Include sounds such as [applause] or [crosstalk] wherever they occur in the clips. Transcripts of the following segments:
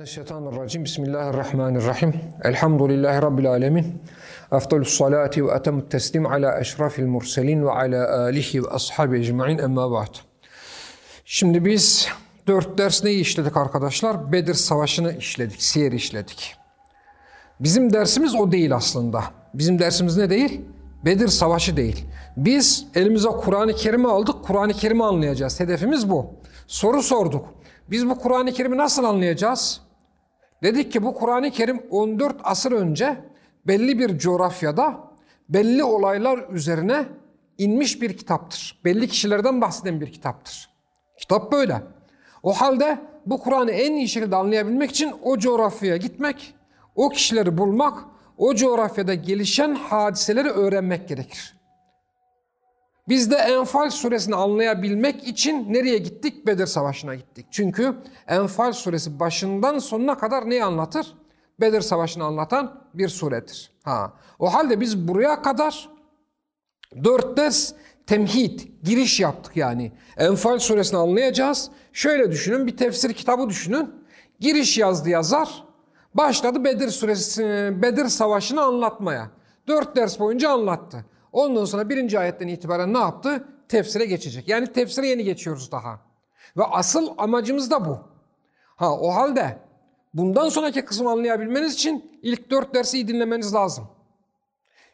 Mineşşeytanirracim. Bismillahirrahmanirrahim. Elhamdülillahi Rabbil alemin. Efdalus salati ve etemut teslim ala eşrafil murselin ve ala alihi ve ashabi ecma'in emma ba'd. Şimdi biz dört ders neyi işledik arkadaşlar? Bedir Savaşı'nı işledik, siyer işledik. Bizim dersimiz o değil aslında. Bizim dersimiz ne değil? Bedir Savaşı değil. Biz elimize Kur'an-ı Kerim'i aldık, Kur'an-ı Kerim'i anlayacağız. Hedefimiz bu. Soru sorduk. Biz bu Kur'an-ı Kerim'i nasıl anlayacağız? Dedik ki bu Kur'an-ı Kerim 14 asır önce belli bir coğrafyada belli olaylar üzerine inmiş bir kitaptır. Belli kişilerden bahseden bir kitaptır. Kitap böyle. O halde bu Kur'an'ı en iyi şekilde anlayabilmek için o coğrafyaya gitmek, o kişileri bulmak, o coğrafyada gelişen hadiseleri öğrenmek gerekir. Biz de Enfal suresini anlayabilmek için nereye gittik? Bedir Savaşı'na gittik. Çünkü Enfal suresi başından sonuna kadar neyi anlatır? Bedir Savaşı'nı anlatan bir suredir. Ha. O halde biz buraya kadar dört ders temhid, giriş yaptık yani. Enfal suresini anlayacağız. Şöyle düşünün, bir tefsir kitabı düşünün. Giriş yazdı yazar. Başladı Bedir suresi, Bedir Savaşı'nı anlatmaya. Dört ders boyunca anlattı. Ondan sonra birinci ayetten itibaren ne yaptı? Tefsire geçecek. Yani tefsire yeni geçiyoruz daha. Ve asıl amacımız da bu. Ha o halde bundan sonraki kısmı anlayabilmeniz için ilk dört dersi iyi dinlemeniz lazım.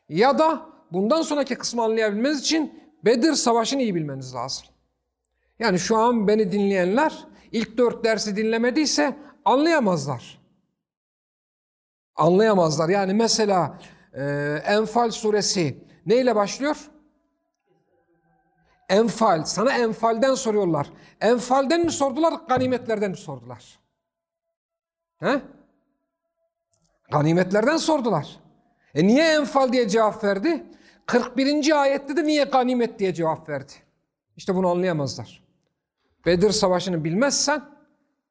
Ya da bundan sonraki kısmı anlayabilmeniz için Bedir Savaşı'nı iyi bilmeniz lazım. Yani şu an beni dinleyenler ilk dört dersi dinlemediyse anlayamazlar. Anlayamazlar. Yani mesela e, Enfal suresi neyle başlıyor? Enfal. Sana enfalden soruyorlar. Enfalden mi sordular, ganimetlerden mi sordular? He? Ganimetlerden sordular. E niye enfal diye cevap verdi? 41. ayette de niye ganimet diye cevap verdi? İşte bunu anlayamazlar. Bedir Savaşı'nı bilmezsen,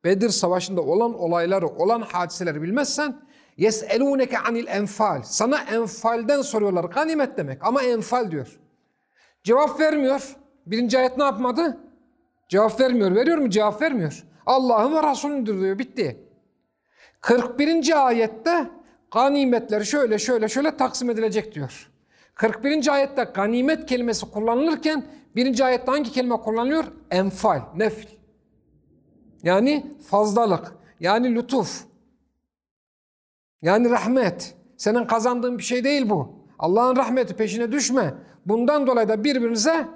Bedir Savaşı'nda olan olayları, olan hadiseleri bilmezsen, يَسْأَلُونَكَ anil enfal. Sana enfalden soruyorlar. Ganimet demek ama enfal diyor. Cevap vermiyor. Birinci ayet ne yapmadı? Cevap vermiyor. Veriyor mu? Cevap vermiyor. Allah'ın ve Resulündür diyor. Bitti. 41. ayette ganimetler şöyle şöyle şöyle taksim edilecek diyor. 41. ayette ganimet kelimesi kullanılırken birinci ayette hangi kelime kullanılıyor? Enfal, nefil. Yani fazlalık, yani lütuf, yani rahmet. Senin kazandığın bir şey değil bu. Allah'ın rahmeti peşine düşme. Bundan dolayı da birbirinize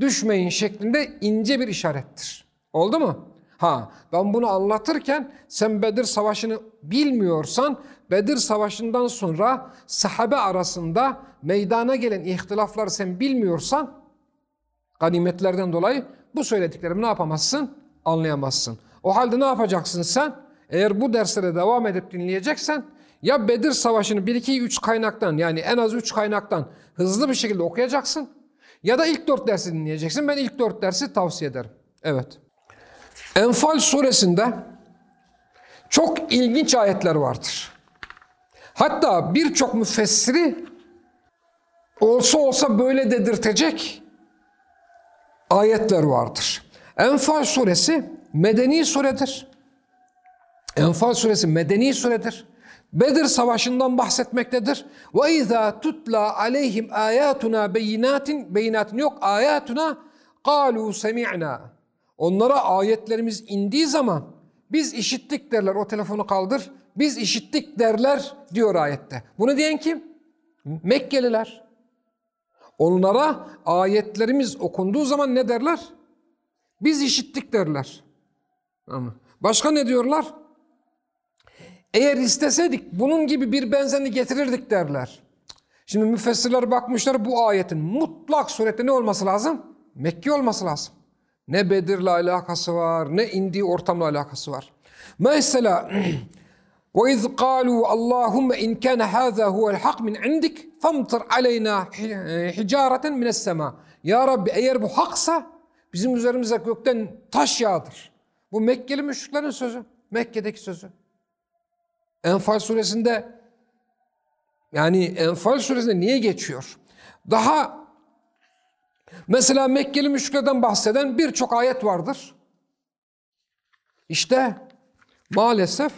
düşmeyin şeklinde ince bir işarettir. Oldu mu? Ha ben bunu anlatırken sen Bedir Savaşı'nı bilmiyorsan Bedir Savaşı'ndan sonra sahabe arasında meydana gelen ihtilafları sen bilmiyorsan ganimetlerden dolayı bu söylediklerimi ne yapamazsın? Anlayamazsın. O halde ne yapacaksın sen? Eğer bu derslere devam edip dinleyeceksen ya Bedir Savaşı'nı 1-2-3 kaynaktan yani en az 3 kaynaktan hızlı bir şekilde okuyacaksın ya da ilk 4 dersi dinleyeceksin. Ben ilk 4 dersi tavsiye ederim. Evet. Enfal suresinde çok ilginç ayetler vardır. Hatta birçok müfessiri olsa olsa böyle dedirtecek ayetler vardır. Enfal suresi medeni suredir. Enfal suresi medeni suredir. Bedir savaşından bahsetmektedir. Ve izâ tutla aleyhim âyâtuna beyinatin beyinatin yok âyâtuna kâlû semi'nâ. Onlara ayetlerimiz indiği zaman biz işittik derler. O telefonu kaldır. Biz işittik derler diyor ayette. Bunu diyen kim? Mekkeliler. Onlara ayetlerimiz okunduğu zaman ne derler? Biz işittik derler. Başka ne diyorlar? Eğer isteseydik bunun gibi bir benzerini getirirdik derler. Şimdi müfessirler bakmışlar bu ayetin mutlak surette ne olması lazım? Mekki olması lazım. Ne Bedir'le alakası var, ne indiği ortamla alakası var. Mesela وَاِذْ قَالُوا اللّٰهُمَّ اِنْ كَانَ هَذَا هُوَ الْحَقْ مِنْ عِنْدِكَ فَامْطِرْ عَلَيْنَا حِجَارَةً مِنَ السَّمَاءِ Ya Rabbi eğer bu haksa bizim üzerimize gökten taş yağdır. Bu Mekkeli müşriklerin sözü. Mekke'deki sözü. Enfal suresinde yani Enfal suresinde niye geçiyor? Daha mesela Mekkeli müşriklerden bahseden birçok ayet vardır. İşte Maalesef,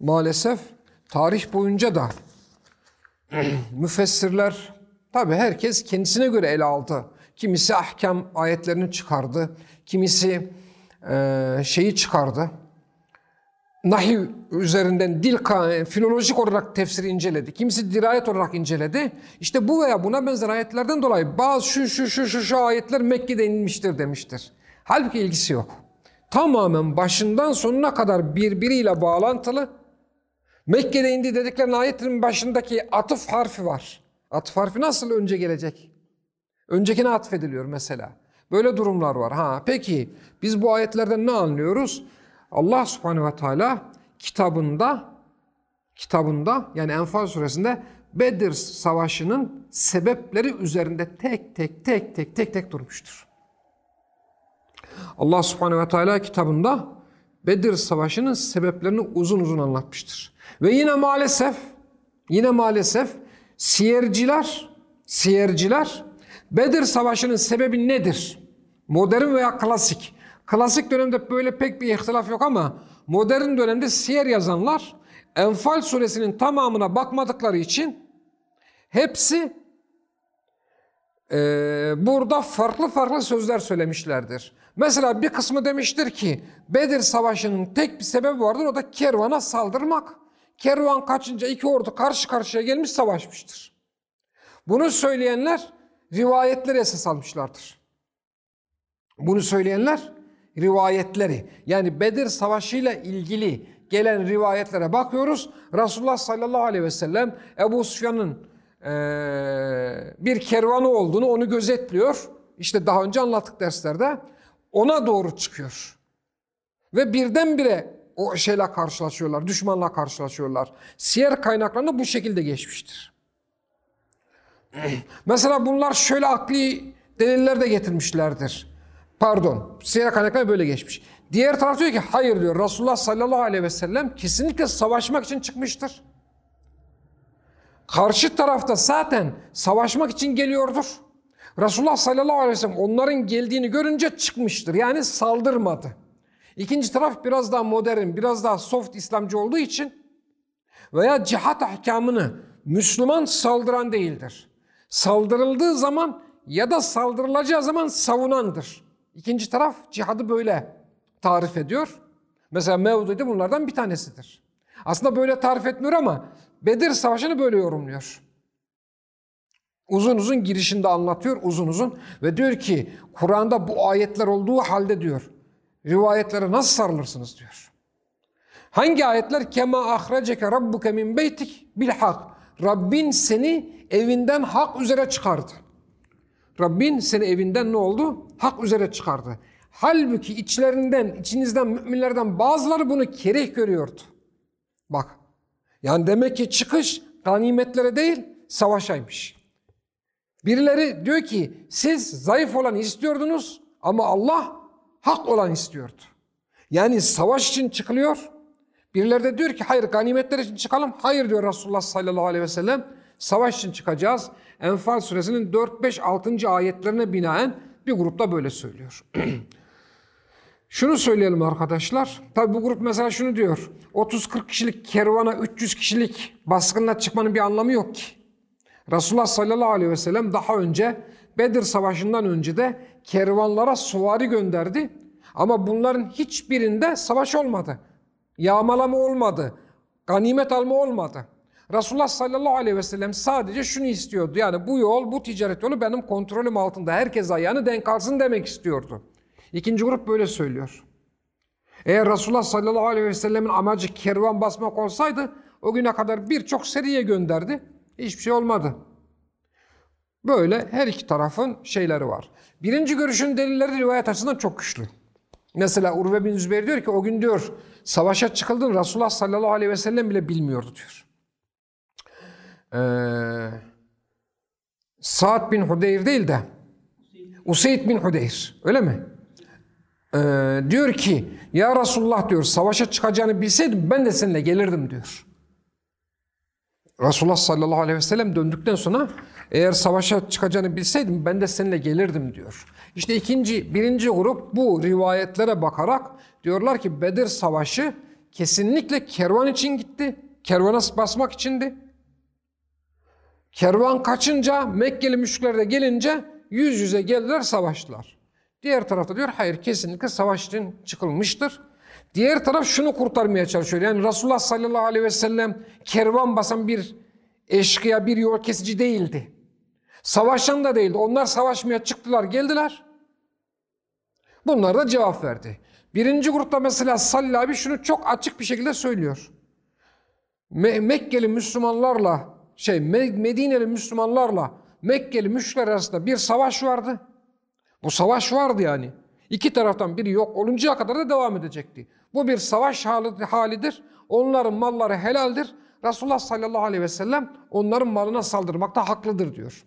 maalesef tarih boyunca da [clears throat] müfessirler, tabi herkes kendisine göre ele aldı. Kimisi ahkam ayetlerini çıkardı, kimisi e, şeyi çıkardı. Nahiv üzerinden dil, filolojik olarak tefsiri inceledi. Kimisi dirayet olarak inceledi. İşte bu veya buna benzer ayetlerden dolayı bazı şu şu şu şu, şu ayetler Mekke'de inmiştir demiştir. Halbuki ilgisi yok. Tamamen başından sonuna kadar birbiriyle bağlantılı. Mekke'de indi dedikleri ayetlerin başındaki atıf harfi var. Atıf harfi nasıl önce gelecek? Öncekine atfediliyor mesela. Böyle durumlar var. Ha peki biz bu ayetlerden ne anlıyoruz? Allah Subhanahu ve Teala kitabında kitabında yani Enfal suresinde Bedir savaşının sebepleri üzerinde tek tek tek tek tek tek durmuştur. Allah Subhanahu ve Teala kitabında Bedir savaşının sebeplerini uzun uzun anlatmıştır. Ve yine maalesef yine maalesef siyerciler siyerciler Bedir Savaşı'nın sebebi nedir? Modern veya klasik. Klasik dönemde böyle pek bir ihtilaf yok ama modern dönemde siyer yazanlar Enfal suresinin tamamına bakmadıkları için hepsi e, burada farklı farklı sözler söylemişlerdir. Mesela bir kısmı demiştir ki Bedir Savaşı'nın tek bir sebebi vardır o da kervana saldırmak. Kervan kaçınca iki ordu karşı karşıya gelmiş savaşmıştır. Bunu söyleyenler rivayetleri esas almışlardır. Bunu söyleyenler rivayetleri yani Bedir Savaşı ile ilgili gelen rivayetlere bakıyoruz. Resulullah sallallahu aleyhi ve sellem Ebu Sufyan'ın e, bir kervanı olduğunu onu gözetliyor. İşte daha önce anlattık derslerde. Ona doğru çıkıyor. Ve birdenbire o şeyle karşılaşıyorlar, düşmanla karşılaşıyorlar. Siyer kaynaklarında bu şekilde geçmiştir. [clears throat] Mesela bunlar şöyle akli deliller de getirmişlerdir. Pardon, siyer kaynakları böyle geçmiş. Diğer taraf diyor ki hayır diyor Resulullah sallallahu aleyhi ve sellem kesinlikle savaşmak için çıkmıştır. Karşı tarafta zaten savaşmak için geliyordur. Resulullah sallallahu aleyhi ve sellem onların geldiğini görünce çıkmıştır. Yani saldırmadı. İkinci taraf biraz daha modern, biraz daha soft İslamcı olduğu için veya cihat ahkamını Müslüman saldıran değildir. Saldırıldığı zaman ya da saldırılacağı zaman savunandır. İkinci taraf cihadı böyle tarif ediyor. Mesela Mevdudi bunlardan bir tanesidir. Aslında böyle tarif etmiyor ama Bedir Savaşı'nı böyle yorumluyor. Uzun uzun girişinde anlatıyor uzun uzun ve diyor ki Kur'an'da bu ayetler olduğu halde diyor rivayetlere nasıl sarılırsınız diyor. Hangi ayetler? Kema ahreceke rabbuke min beytik bil hak. Rabbin seni evinden hak üzere çıkardı. Rabbin seni evinden ne oldu? Hak üzere çıkardı. Halbuki içlerinden, içinizden müminlerden bazıları bunu kereh görüyordu. Bak. Yani demek ki çıkış ganimetlere değil savaşaymış. Birileri diyor ki siz zayıf olan istiyordunuz ama Allah hak olan istiyordu. Yani savaş için çıkılıyor. Birileri de diyor ki hayır ganimetler için çıkalım. Hayır diyor Resulullah sallallahu aleyhi ve sellem. Savaş için çıkacağız. Enfal suresinin 4, 5, 6. ayetlerine binaen bir grupta böyle söylüyor. [clears throat] şunu söyleyelim arkadaşlar. Tabi bu grup mesela şunu diyor. 30-40 kişilik kervana 300 kişilik baskınla çıkmanın bir anlamı yok ki. Resulullah sallallahu aleyhi ve sellem daha önce Bedir Savaşı'ndan önce de kervanlara suvari gönderdi. Ama bunların hiçbirinde savaş olmadı. Yağmalama olmadı. Ganimet alma olmadı. Resulullah sallallahu aleyhi ve sellem sadece şunu istiyordu. Yani bu yol, bu ticaret yolu benim kontrolüm altında. Herkes ayağını denk alsın demek istiyordu. İkinci grup böyle söylüyor. Eğer Resulullah sallallahu aleyhi ve sellemin amacı kervan basmak olsaydı o güne kadar birçok seriye gönderdi. Hiçbir şey olmadı. Böyle her iki tarafın şeyleri var. Birinci görüşün delilleri rivayet açısından çok güçlü. Mesela Urve bin Zübeyir diyor ki o gün diyor savaşa çıkıldığını Resulullah sallallahu aleyhi ve sellem bile bilmiyordu diyor. Ee, Sa'd bin Hudeyr değil de Useyd bin Hudeyr öyle mi? Ee, diyor ki ya Resulullah diyor savaşa çıkacağını bilseydim ben de seninle gelirdim diyor. Resulullah sallallahu aleyhi ve sellem döndükten sonra eğer savaşa çıkacağını bilseydim ben de seninle gelirdim diyor. İşte ikinci, birinci grup bu rivayetlere bakarak diyorlar ki Bedir Savaşı kesinlikle kervan için gitti. Kervana basmak içindi. Kervan kaçınca Mekkeli müşrikler de gelince yüz yüze geldiler savaştılar. Diğer tarafta diyor hayır kesinlikle savaş için çıkılmıştır. Diğer taraf şunu kurtarmaya çalışıyor. Yani Resulullah sallallahu aleyhi ve sellem kervan basan bir eşkıya, bir yol kesici değildi. Savaşan da değildi. Onlar savaşmaya çıktılar, geldiler. Bunlar da cevap verdi. Birinci grupta mesela Salih abi şunu çok açık bir şekilde söylüyor. Me Mekkeli Müslümanlarla, şey Medineli Müslümanlarla Mekkeli müşrikler arasında bir savaş vardı. Bu savaş vardı yani. İki taraftan biri yok oluncaya kadar da devam edecekti. Bu bir savaş halidir. Onların malları helaldir. Resulullah sallallahu aleyhi ve sellem onların malına saldırmakta haklıdır diyor.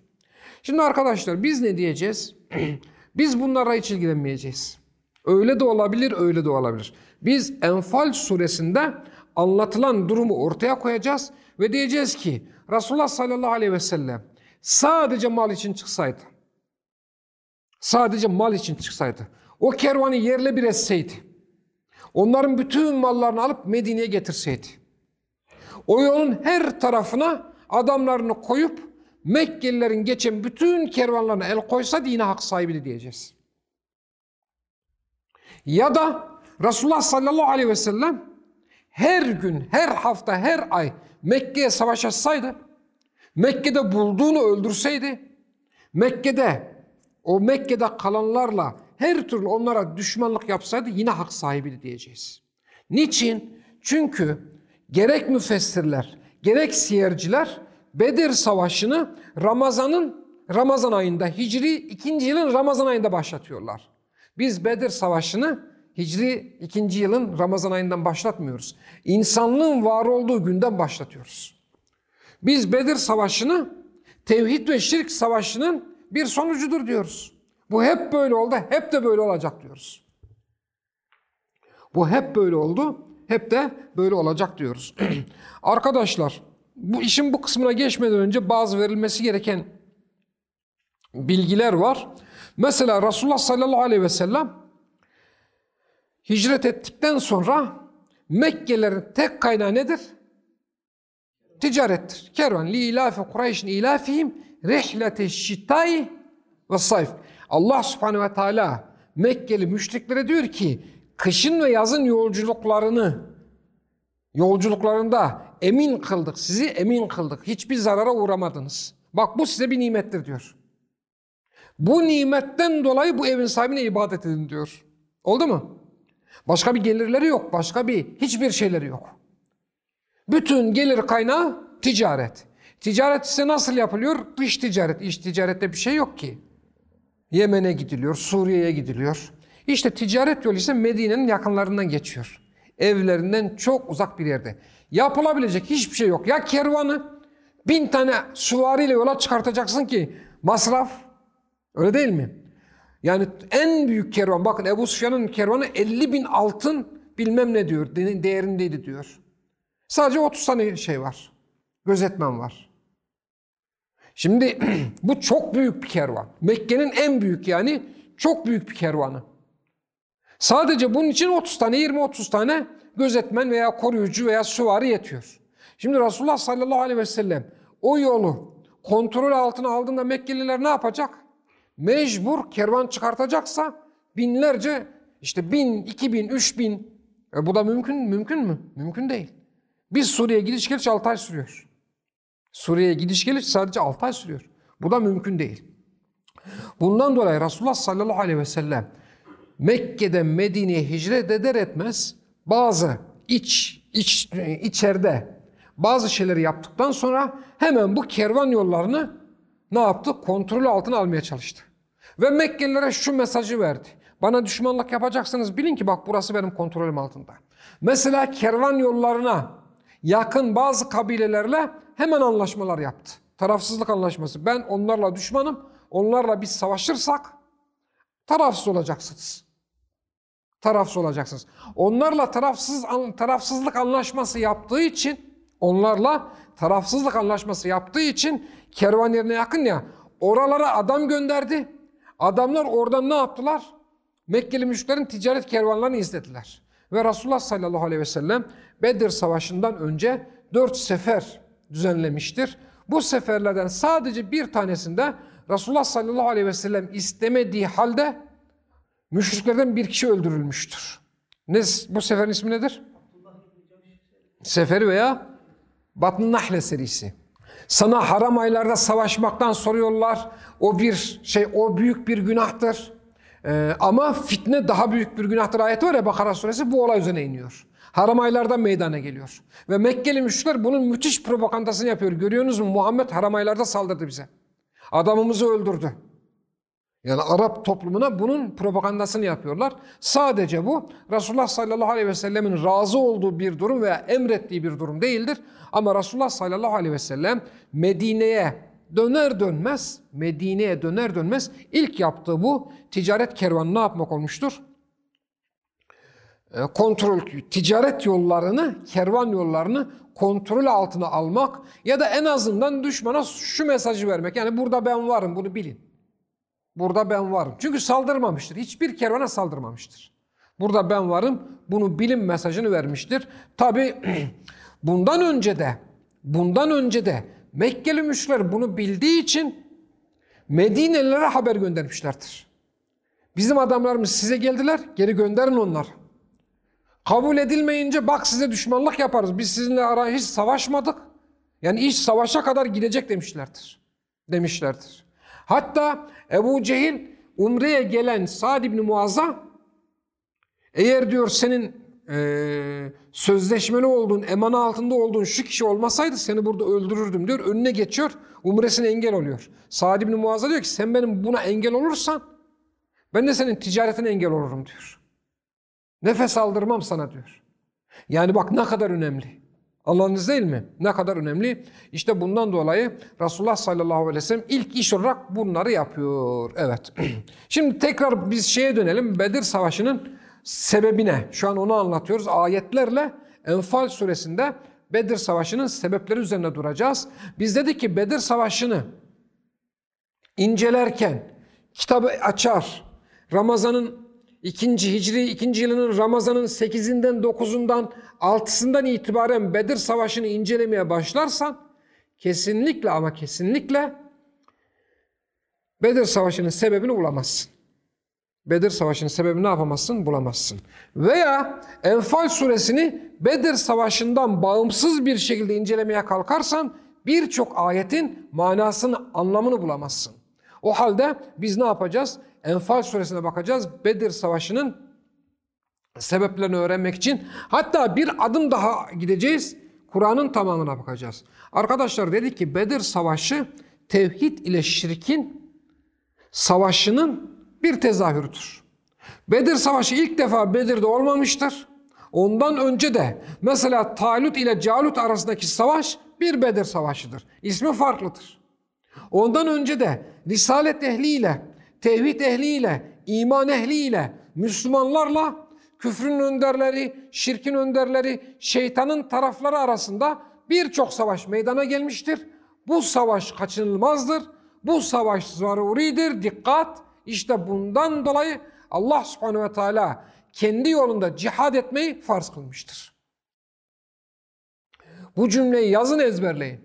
Şimdi arkadaşlar biz ne diyeceğiz? [clears throat] biz bunlara hiç ilgilenmeyeceğiz. Öyle de olabilir, öyle de olabilir. Biz Enfal suresinde anlatılan durumu ortaya koyacağız ve diyeceğiz ki Resulullah sallallahu aleyhi ve sellem sadece mal için çıksaydı, sadece mal için çıksaydı, o kervanı yerle bir etseydi, onların bütün mallarını alıp Medine'ye getirseydi, o yolun her tarafına adamlarını koyup Mekkelilerin geçen bütün kervanlarına el koysa yine hak sahibi diyeceğiz. Ya da Resulullah sallallahu aleyhi ve sellem her gün, her hafta, her ay Mekke'ye savaş açsaydı, Mekke'de bulduğunu öldürseydi, Mekke'de o Mekke'de kalanlarla her türlü onlara düşmanlık yapsaydı yine hak sahibi diyeceğiz. Niçin? Çünkü gerek müfessirler, gerek siyerciler Bedir Savaşı'nı Ramazan'ın Ramazan ayında, Hicri ikinci yılın Ramazan ayında başlatıyorlar. Biz Bedir Savaşı'nı Hicri ikinci yılın Ramazan ayından başlatmıyoruz. İnsanlığın var olduğu günden başlatıyoruz. Biz Bedir Savaşı'nı tevhid ve şirk savaşının bir sonucudur diyoruz. Bu hep böyle oldu, hep de böyle olacak diyoruz. Bu hep böyle oldu, hep de böyle olacak diyoruz. [clears throat] Arkadaşlar, bu işin bu kısmına geçmeden önce bazı verilmesi gereken bilgiler var. Mesela Resulullah sallallahu aleyhi ve sellem hicret ettikten sonra Mekkelerin tek kaynağı nedir? Ticarettir. Kervan li ilafi Kureyş'in ilafihim rihlete şitay ve sayf. Allah subhanehu ve teala Mekkeli müşriklere diyor ki kışın ve yazın yolculuklarını yolculuklarında emin kıldık. Sizi emin kıldık. Hiçbir zarara uğramadınız. Bak bu size bir nimettir diyor. Bu nimetten dolayı bu evin sahibine ibadet edin diyor. Oldu mu? Başka bir gelirleri yok. Başka bir hiçbir şeyleri yok. Bütün gelir kaynağı ticaret. Ticaret ise nasıl yapılıyor? Dış ticaret. İç ticarette bir şey yok ki. Yemen'e gidiliyor, Suriye'ye gidiliyor. İşte ticaret yolu ise Medine'nin yakınlarından geçiyor. Evlerinden çok uzak bir yerde. Yapılabilecek hiçbir şey yok. Ya kervanı bin tane süvariyle yola çıkartacaksın ki masraf. Öyle değil mi? Yani en büyük kervan bakın Ebu Sufyan'ın kervanı 50 bin altın bilmem ne diyor değerindeydi diyor. Sadece 30 tane şey var. Gözetmen var. Şimdi [clears throat] bu çok büyük bir kervan. Mekke'nin en büyük yani çok büyük bir kervanı. Sadece bunun için 30 tane 20-30 tane gözetmen veya koruyucu veya süvari yetiyor. Şimdi Resulullah sallallahu aleyhi ve sellem o yolu kontrol altına aldığında Mekkeliler ne yapacak? Mecbur kervan çıkartacaksa binlerce işte bin, iki bin, üç bin e bu da mümkün mümkün mü? Mümkün değil. Biz Suriye'ye gidiş geliş 6 ay sürüyor. Suriye'ye gidiş geliş sadece 6 ay sürüyor. Bu da mümkün değil. Bundan dolayı Resulullah sallallahu aleyhi ve sellem Mekke'den Medine'ye hicret eder etmez bazı iç, iç içeride bazı şeyleri yaptıktan sonra hemen bu kervan yollarını ne yaptı? Kontrol altına almaya çalıştı. Ve Mekkelilere şu mesajı verdi. Bana düşmanlık yapacaksınız bilin ki bak burası benim kontrolüm altında. Mesela kervan yollarına yakın bazı kabilelerle hemen anlaşmalar yaptı. Tarafsızlık anlaşması. Ben onlarla düşmanım. Onlarla biz savaşırsak tarafsız olacaksınız. Tarafsız olacaksınız. Onlarla tarafsız tarafsızlık anlaşması yaptığı için onlarla tarafsızlık anlaşması yaptığı için kervan yerine yakın ya oralara adam gönderdi. Adamlar oradan ne yaptılar? Mekkeli müşriklerin ticaret kervanlarını izlediler. Ve Resulullah sallallahu aleyhi ve sellem Bedir Savaşı'ndan önce dört sefer düzenlemiştir. Bu seferlerden sadece bir tanesinde Resulullah sallallahu aleyhi ve sellem istemediği halde müşriklerden bir kişi öldürülmüştür. Ne, bu seferin ismi nedir? Seferi veya Batn-ı Nahle serisi. Sana haram aylarda savaşmaktan soruyorlar. O bir şey, o büyük bir günahtır. Ee, ama fitne daha büyük bir günahtır ayeti var ya Bakara suresi bu olay üzerine iniyor. Haram aylarda meydana geliyor. Ve Mekkeli müşrikler bunun müthiş propagandasını yapıyor. Görüyorsunuz mu? Muhammed haram aylarda saldırdı bize. Adamımızı öldürdü. Yani Arap toplumuna bunun propagandasını yapıyorlar. Sadece bu Resulullah sallallahu aleyhi ve sellemin razı olduğu bir durum veya emrettiği bir durum değildir. Ama Resulullah sallallahu aleyhi ve sellem Medine'ye döner dönmez, Medine'ye döner dönmez ilk yaptığı bu ticaret kervanı ne yapmak olmuştur? E, kontrol, ticaret yollarını, kervan yollarını kontrol altına almak ya da en azından düşmana şu mesajı vermek. Yani burada ben varım bunu bilin. Burada ben varım. Çünkü saldırmamıştır. Hiçbir kervana saldırmamıştır. Burada ben varım. Bunu bilim mesajını vermiştir. Tabi [clears throat] bundan önce de bundan önce de Mekkeli müşrikler bunu bildiği için Medinelilere haber göndermişlerdir. Bizim adamlarımız size geldiler, geri gönderin onlar. Kabul edilmeyince bak size düşmanlık yaparız. Biz sizinle ara hiç savaşmadık. Yani iş savaşa kadar gidecek demişlerdir. Demişlerdir. Hatta Ebu Cehil Umre'ye gelen Sa'd ibn Muaz'a eğer diyor senin e, sözleşmeli olduğun, emanı altında olduğun şu kişi olmasaydı seni burada öldürürdüm diyor. Önüne geçiyor, umresine engel oluyor. Sa'd ibn Muaz'a diyor ki sen benim buna engel olursan ben de senin ticaretine engel olurum diyor. Nefes aldırmam sana diyor. Yani bak ne kadar önemli. Anladınız değil mi? Ne kadar önemli. İşte bundan dolayı Resulullah sallallahu aleyhi ve sellem ilk iş olarak bunları yapıyor. Evet. [clears throat] Şimdi tekrar biz şeye dönelim. Bedir Savaşı'nın sebebine. Şu an onu anlatıyoruz. Ayetlerle Enfal suresinde Bedir Savaşı'nın sebepleri üzerine duracağız. Biz dedik ki Bedir Savaşı'nı incelerken kitabı açar, Ramazan'ın ikinci Hicri ikinci yılının Ramazan'ın 8'inden 9'undan 6'sından itibaren Bedir Savaşı'nı incelemeye başlarsan kesinlikle ama kesinlikle Bedir Savaşı'nın sebebini bulamazsın. Bedir Savaşı'nın sebebini ne yapamazsın? Bulamazsın. Veya Enfal suresini Bedir Savaşı'ndan bağımsız bir şekilde incelemeye kalkarsan birçok ayetin manasını, anlamını bulamazsın. O halde biz ne yapacağız? Enfal suresine bakacağız. Bedir Savaşı'nın sebeplerini öğrenmek için. Hatta bir adım daha gideceğiz. Kur'an'ın tamamına bakacağız. Arkadaşlar dedik ki Bedir Savaşı tevhid ile şirkin savaşının bir tezahürüdür. Bedir Savaşı ilk defa Bedir'de olmamıştır. Ondan önce de mesela Talut ile Calut arasındaki savaş bir Bedir Savaşı'dır. İsmi farklıdır. Ondan önce de Risalet ehliyle, tevhid ehliyle, iman ehliyle, Müslümanlarla küfrün önderleri, şirkin önderleri, şeytanın tarafları arasında birçok savaş meydana gelmiştir. Bu savaş kaçınılmazdır. Bu savaş zaruridir. Dikkat! İşte bundan dolayı Allah subhanehu ve teala kendi yolunda cihad etmeyi farz kılmıştır. Bu cümleyi yazın ezberleyin.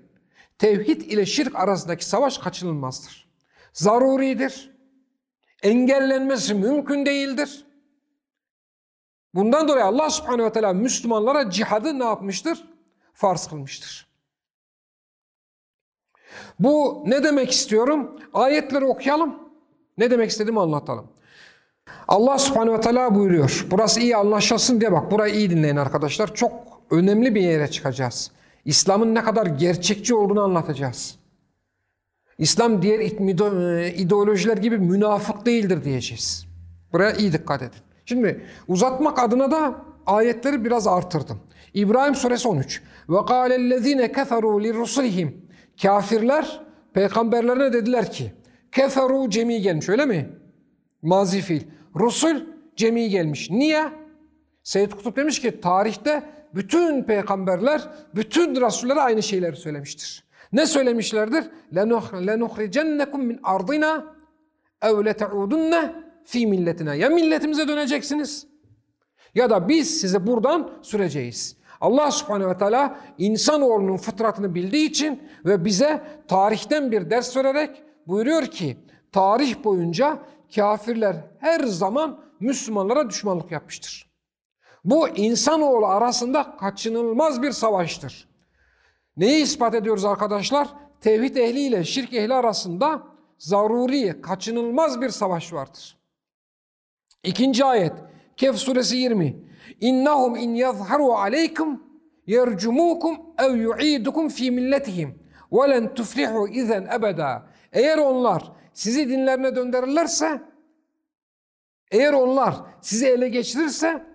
Tevhid ile şirk arasındaki savaş kaçınılmazdır. Zaruridir. Engellenmesi mümkün değildir. Bundan dolayı Allah subhanehu ve teala Müslümanlara cihadı ne yapmıştır? Farz kılmıştır. Bu ne demek istiyorum? Ayetleri okuyalım. Ne demek istediğimi anlatalım. Allah subhanehu ve teala buyuruyor. Burası iyi anlaşılsın diye bak. Burayı iyi dinleyin arkadaşlar. Çok önemli bir yere çıkacağız. İslam'ın ne kadar gerçekçi olduğunu anlatacağız. İslam diğer ideolojiler gibi münafık değildir diyeceğiz. Buraya iyi dikkat edin. Şimdi uzatmak adına da ayetleri biraz artırdım. İbrahim suresi 13. Ve kâlellezîne keferû lirusulihim. Kafirler peygamberlerine dediler ki keferu cemi gelmiş öyle mi? Mazi fiil. Rusul cemi gelmiş. Niye? Seyyid Kutup demiş ki tarihte bütün peygamberler, bütün rasullere aynı şeyleri söylemiştir. Ne söylemişlerdir? لَنُخْرِجَنَّكُمْ min ardina ev let'udunne fi milletine. Ya milletimize döneceksiniz Ya da biz sizi buradan süreceğiz. Allah subhanehu ve teala insanoğlunun fıtratını bildiği için ve bize tarihten bir ders vererek buyuruyor ki tarih boyunca kafirler her zaman Müslümanlara düşmanlık yapmıştır. Bu insanoğlu arasında kaçınılmaz bir savaştır. Neyi ispat ediyoruz arkadaşlar? Tevhid ehli ile şirk ehli arasında zaruri, kaçınılmaz bir savaş vardır. İkinci ayet Kehf suresi 20. İnnahum in yazharu aleykum yercumukum ev yu'idukum fi milletihim ve len tuflihu izen ebeda. Eğer onlar sizi dinlerine döndürürlerse eğer onlar sizi ele geçirirse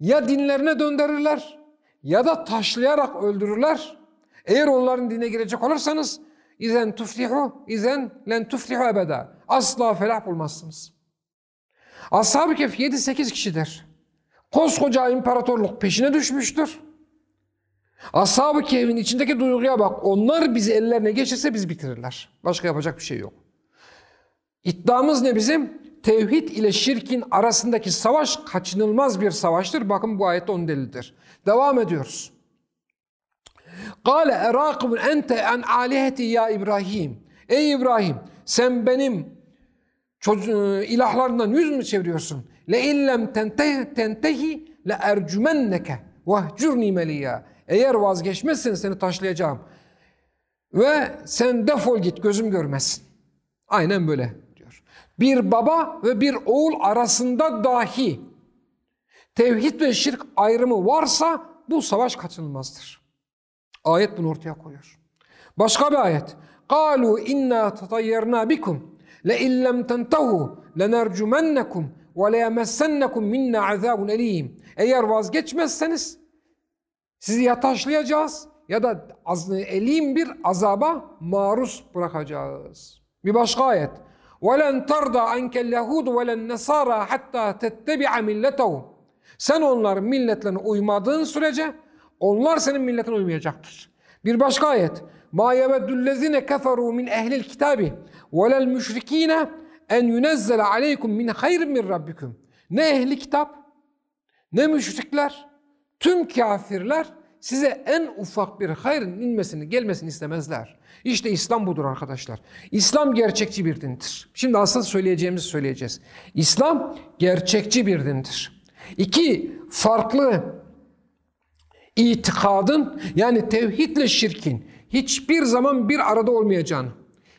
ya dinlerine döndürürler ya da taşlayarak öldürürler. Eğer onların dine girecek olursanız izen tuflihu izen len tuflihu ebeda. Asla felah bulmazsınız. Ashab-ı Kehf 7-8 kişidir. Koskoca imparatorluk peşine düşmüştür. Ashab-ı Kehf'in içindeki duyguya bak. Onlar bizi ellerine geçirse biz bitirirler. Başka yapacak bir şey yok. İddiamız ne bizim? Tevhid ile şirkin arasındaki savaş kaçınılmaz bir savaştır. Bakın bu ayette onun delildir. Devam ediyoruz. Kale erakibun ente an aliheti ya İbrahim. Ey İbrahim sen benim çocuğu, ilahlarından yüz mü çeviriyorsun? Le illem tentehi, tentehi le ercümenneke vehcurni. Eğer vazgeçmezsen seni taşlayacağım. Ve sen defol git gözüm görmesin. Aynen böyle diyor. Bir baba ve bir oğul arasında dahi tevhid ve şirk ayrımı varsa bu savaş kaçınılmazdır. Ayet bunu ortaya koyuyor. Başka bir ayet. قالوا إنا تطيرنا بكم لئن لم تنتهوا لنرجمنكم وَلَيَمَسَّنَّكُمْ مِنَّا عَذَابٌ اَلِيمٌ Eğer vazgeçmezseniz sizi ya taşlayacağız ya da az- elim bir azaba maruz bırakacağız. Bir başka ayet. وَلَنْ تَرْضَى عَنْكَ الْيَهُودُ وَلَا النَّصَارَى حَتَّى تَتَّبِعَ مِلَّتَهُمْ Sen onların milletlerine uymadığın sürece onlar senin milletine uymayacaktır. Bir başka ayet. مَا يَوَدُّ الَّذِينَ كَفَرُوا مِنْ اَهْلِ الْكِتَابِ وَلَا الْمُشْرِك۪ينَ en yunezzele aleykum min hayrin min rabbikum. Ne ehli kitap, ne müşrikler, tüm kafirler size en ufak bir hayrın inmesini, gelmesini istemezler. İşte İslam budur arkadaşlar. İslam gerçekçi bir dindir. Şimdi asıl söyleyeceğimizi söyleyeceğiz. İslam gerçekçi bir dindir. İki farklı itikadın yani tevhidle şirkin hiçbir zaman bir arada olmayacağını,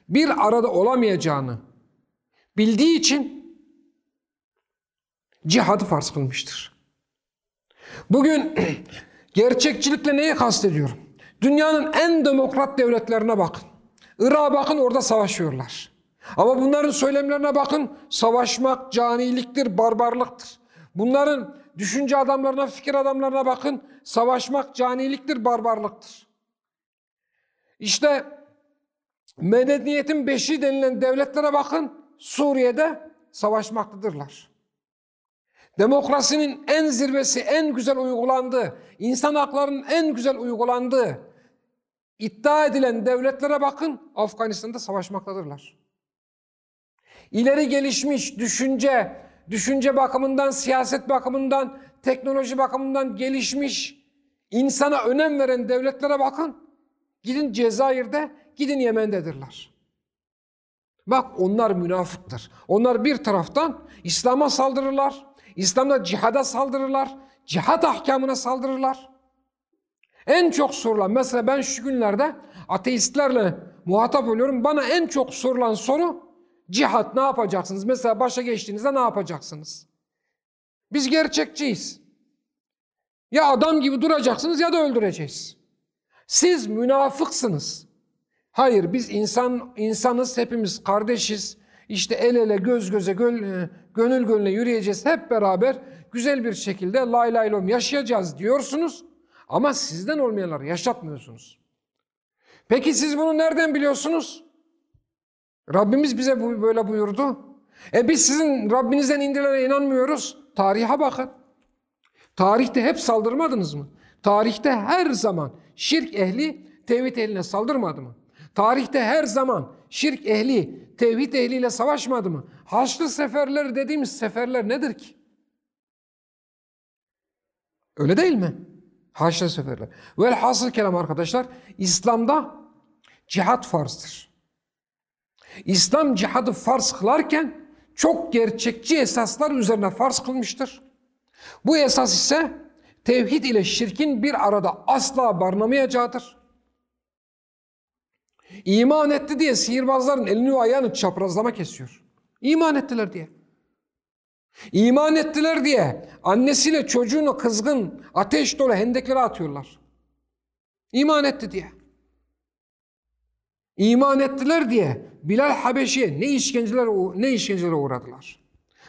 bir arada olamayacağını bildiği için cihadı farz kılmıştır. Bugün [clears throat] gerçekçilikle neyi kastediyorum? Dünyanın en demokrat devletlerine bakın. Irak'a bakın orada savaşıyorlar. Ama bunların söylemlerine bakın savaşmak caniliktir, barbarlıktır. Bunların düşünce adamlarına, fikir adamlarına bakın savaşmak caniliktir, barbarlıktır. İşte medeniyetin beşi denilen devletlere bakın Suriye'de savaşmaktadırlar. Demokrasinin en zirvesi, en güzel uygulandığı, insan haklarının en güzel uygulandığı iddia edilen devletlere bakın Afganistan'da savaşmaktadırlar. İleri gelişmiş düşünce, düşünce bakımından, siyaset bakımından, teknoloji bakımından gelişmiş, insana önem veren devletlere bakın. Gidin Cezayir'de, gidin Yemen'dedirler. Bak onlar münafıktır. Onlar bir taraftan İslam'a saldırırlar. İslam'da cihada saldırırlar. Cihat ahkamına saldırırlar. En çok sorulan mesela ben şu günlerde ateistlerle muhatap oluyorum. Bana en çok sorulan soru cihat ne yapacaksınız? Mesela başa geçtiğinizde ne yapacaksınız? Biz gerçekçiyiz. Ya adam gibi duracaksınız ya da öldüreceğiz. Siz münafıksınız. Hayır biz insan insanız hepimiz kardeşiz. İşte el ele göz göze göl, gönül gönüle yürüyeceğiz hep beraber güzel bir şekilde lay lay lom yaşayacağız diyorsunuz. Ama sizden olmayanları yaşatmıyorsunuz. Peki siz bunu nereden biliyorsunuz? Rabbimiz bize bu böyle buyurdu. E biz sizin Rabbinizden indirilene inanmıyoruz. Tarihe bakın. Tarihte hep saldırmadınız mı? Tarihte her zaman şirk ehli tevhid ehline saldırmadı mı? Tarihte her zaman şirk ehli tevhid ehliyle savaşmadı mı? Haçlı seferler dediğimiz seferler nedir ki? Öyle değil mi? Haçlı seferler. Velhasıl kelam arkadaşlar İslam'da cihat farzdır. İslam cihadı farz kılarken çok gerçekçi esaslar üzerine farz kılmıştır. Bu esas ise tevhid ile şirkin bir arada asla barınamayacağıdır. İman etti diye sihirbazların elini ayağını çaprazlama kesiyor. İman ettiler diye. İman ettiler diye annesiyle çocuğunu kızgın ateş dolu hendeklere atıyorlar. İman etti diye. İman ettiler diye Bilal Habeşi'ye ne işkenceler ne işkencelere uğradılar.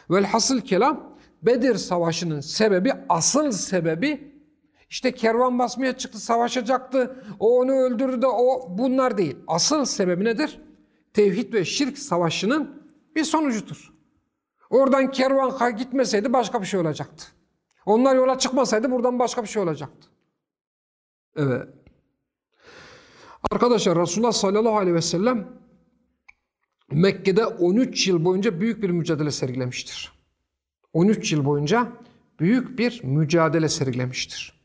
Velhasıl kelam Bedir Savaşı'nın sebebi asıl sebebi işte kervan basmaya çıktı, savaşacaktı. O onu öldürdü de o bunlar değil. Asıl sebebi nedir? Tevhid ve şirk savaşının bir sonucudur. Oradan kervan gitmeseydi başka bir şey olacaktı. Onlar yola çıkmasaydı buradan başka bir şey olacaktı. Evet. Arkadaşlar Resulullah sallallahu aleyhi ve sellem Mekke'de 13 yıl boyunca büyük bir mücadele sergilemiştir. 13 yıl boyunca büyük bir mücadele sergilemiştir.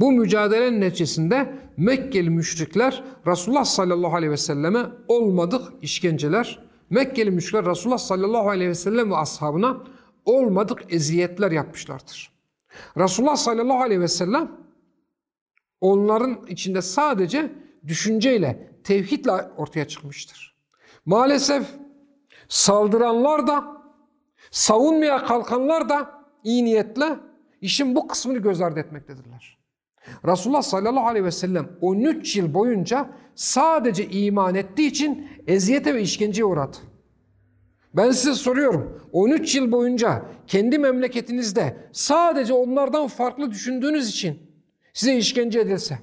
Bu mücadelenin neticesinde Mekkeli müşrikler Resulullah sallallahu aleyhi ve selleme olmadık işkenceler, Mekkeli müşrikler Resulullah sallallahu aleyhi ve sellem ve ashabına olmadık eziyetler yapmışlardır. Resulullah sallallahu aleyhi ve sellem onların içinde sadece düşünceyle, tevhidle ortaya çıkmıştır. Maalesef saldıranlar da, savunmaya kalkanlar da iyi niyetle işin bu kısmını göz ardı etmektedirler. Resulullah sallallahu aleyhi ve sellem 13 yıl boyunca sadece iman ettiği için eziyete ve işkenceye uğradı. Ben size soruyorum 13 yıl boyunca kendi memleketinizde sadece onlardan farklı düşündüğünüz için size işkence edilse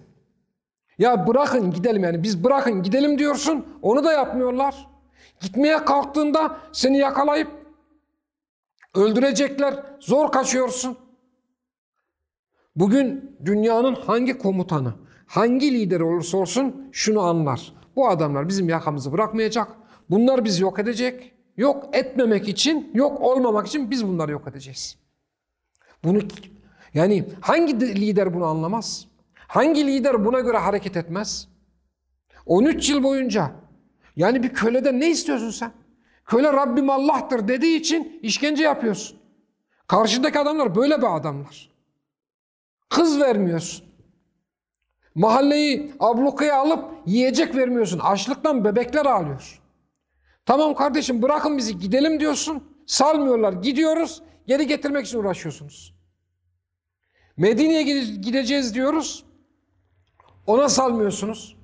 ya bırakın gidelim yani biz bırakın gidelim diyorsun onu da yapmıyorlar. Gitmeye kalktığında seni yakalayıp öldürecekler zor kaçıyorsun. Bugün dünyanın hangi komutanı, hangi lider olursa olsun şunu anlar. Bu adamlar bizim yakamızı bırakmayacak. Bunlar bizi yok edecek. Yok etmemek için, yok olmamak için biz bunları yok edeceğiz. Bunu yani hangi lider bunu anlamaz? Hangi lider buna göre hareket etmez? 13 yıl boyunca yani bir köleden ne istiyorsun sen? Köle Rabbim Allah'tır dediği için işkence yapıyorsun. Karşındaki adamlar böyle bir adamlar. Kız vermiyorsun. Mahalleyi ablukaya alıp yiyecek vermiyorsun. Açlıktan bebekler ağlıyor. Tamam kardeşim bırakın bizi gidelim diyorsun. Salmıyorlar. Gidiyoruz. Geri getirmek için uğraşıyorsunuz. Medine'ye gideceğiz diyoruz. Ona salmıyorsunuz.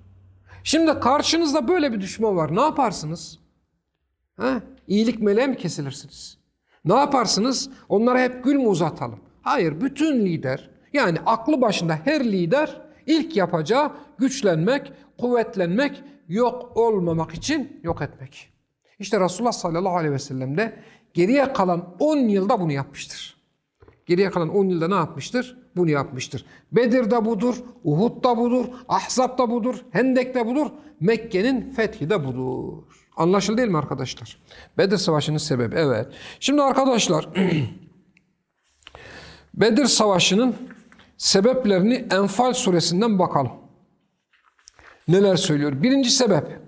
Şimdi karşınızda böyle bir düşman var. Ne yaparsınız? Ha? İyilik meleğe mi kesilirsiniz? Ne yaparsınız? Onlara hep gül mü uzatalım? Hayır, bütün lider, yani aklı başında her lider ilk yapacağı güçlenmek, kuvvetlenmek, yok olmamak için yok etmek. İşte Resulullah sallallahu aleyhi ve sellem de geriye kalan 10 yılda bunu yapmıştır. Geriye kalan 10 yılda ne yapmıştır? Bunu yapmıştır. Bedir de budur, Uhud da budur, Ahzab da budur, Hendek de budur, Mekke'nin fethi de budur. Anlaşıldı değil mi arkadaşlar? Bedir Savaşı'nın sebebi evet. Şimdi arkadaşlar [clears throat] Bedir Savaşı'nın sebeplerini Enfal suresinden bakalım. Neler söylüyor? Birinci sebep.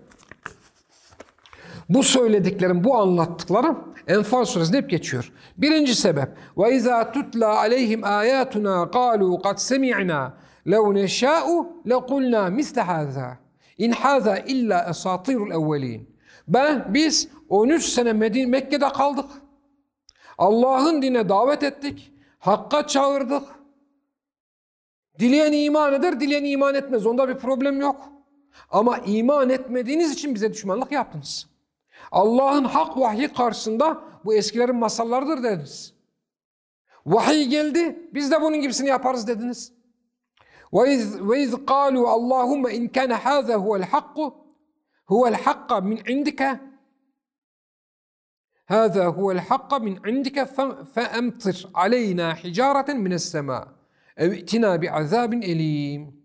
Bu söylediklerim, bu anlattıklarım Enfal suresinde hep geçiyor. Birinci sebep. Ve izâ tutla aleyhim âyâtuna qâlû kad semi'nâ lev neşâ'u lekulnâ misle hâzâ. İn hâzâ illa esâtîrul evvelîn. Ben, biz 13 sene Medine, Mekke'de kaldık. Allah'ın dine davet ettik. Hakka çağırdık. Dileyen iman eder, dileyen iman etmez. Onda bir problem yok. Ama iman etmediğiniz için bize düşmanlık yaptınız. Allah'ın hak vahyi karşısında bu eskilerin masallarıdır dediniz. Vahiy geldi, biz de bunun gibisini yaparız dediniz. وَاِذْ قَالُوا اللّٰهُمَّ اِنْ كَانَ هَذَا هُوَ الْحَقُّ هُوَ الْحَقَّ مِنْ عِنْدِكَ هذا هو الحق من عندك فأمطر علينا حجارة من السماء أو ائتنا بعذاب أليم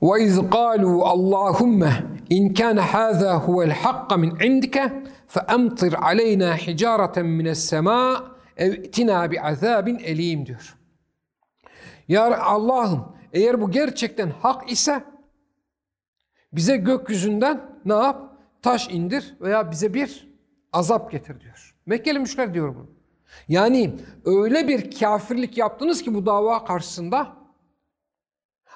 وإذ قالوا اللهم İn kana haza huvel hakka min indike fe emtir aleyna hicareten mines sema ev itina bi azabin elim diyor. Ya Allah'ım eğer bu gerçekten hak ise bize gökyüzünden ne yap? Taş indir veya bize bir azap getir diyor. Mekkeli müşkler diyor bunu. Yani öyle bir kafirlik yaptınız ki bu dava karşısında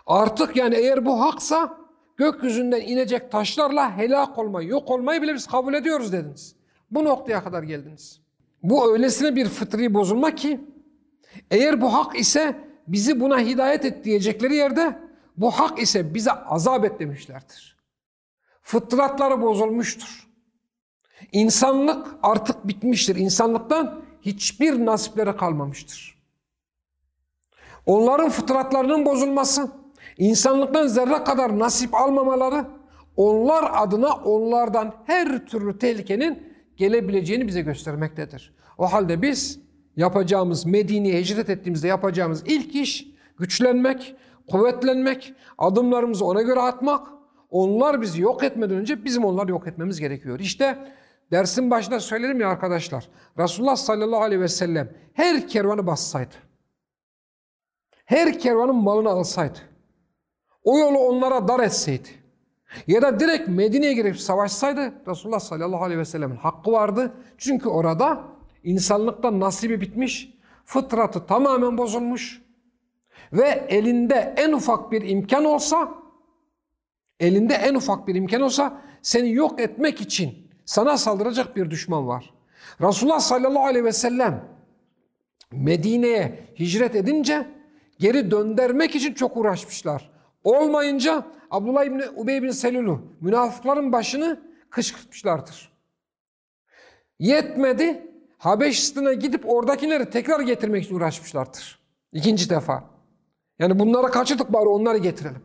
artık yani eğer bu haksa gökyüzünden inecek taşlarla helak olmayı, yok olmayı bile biz kabul ediyoruz dediniz. Bu noktaya kadar geldiniz. Bu öylesine bir fıtri bozulma ki eğer bu hak ise bizi buna hidayet et diyecekleri yerde bu hak ise bize azap et demişlerdir. Fıtratları bozulmuştur. İnsanlık artık bitmiştir. İnsanlıktan hiçbir nasipleri kalmamıştır. Onların fıtratlarının bozulması, insanlıktan zerre kadar nasip almamaları, onlar adına onlardan her türlü tehlikenin gelebileceğini bize göstermektedir. O halde biz yapacağımız, Medine'ye hicret ettiğimizde yapacağımız ilk iş güçlenmek, kuvvetlenmek, adımlarımızı ona göre atmak, onlar bizi yok etmeden önce bizim onları yok etmemiz gerekiyor. İşte dersin başında söyledim ya arkadaşlar. Resulullah sallallahu aleyhi ve sellem her kervanı bassaydı. Her kervanın malını alsaydı. O yolu onlara dar etseydi. Ya da direkt Medine'ye girip savaşsaydı Resulullah sallallahu aleyhi ve sellemin hakkı vardı. Çünkü orada insanlıktan nasibi bitmiş, fıtratı tamamen bozulmuş ve elinde en ufak bir imkan olsa elinde en ufak bir imkan olsa seni yok etmek için sana saldıracak bir düşman var. Resulullah sallallahu aleyhi ve sellem Medine'ye hicret edince geri döndürmek için çok uğraşmışlar. Olmayınca Abdullah İbni Ubey bin Selül'ü münafıkların başını kışkırtmışlardır. Yetmedi Habeşistan'a gidip oradakileri tekrar getirmek için uğraşmışlardır. İkinci defa. Yani bunlara kaçırdık bari onları getirelim.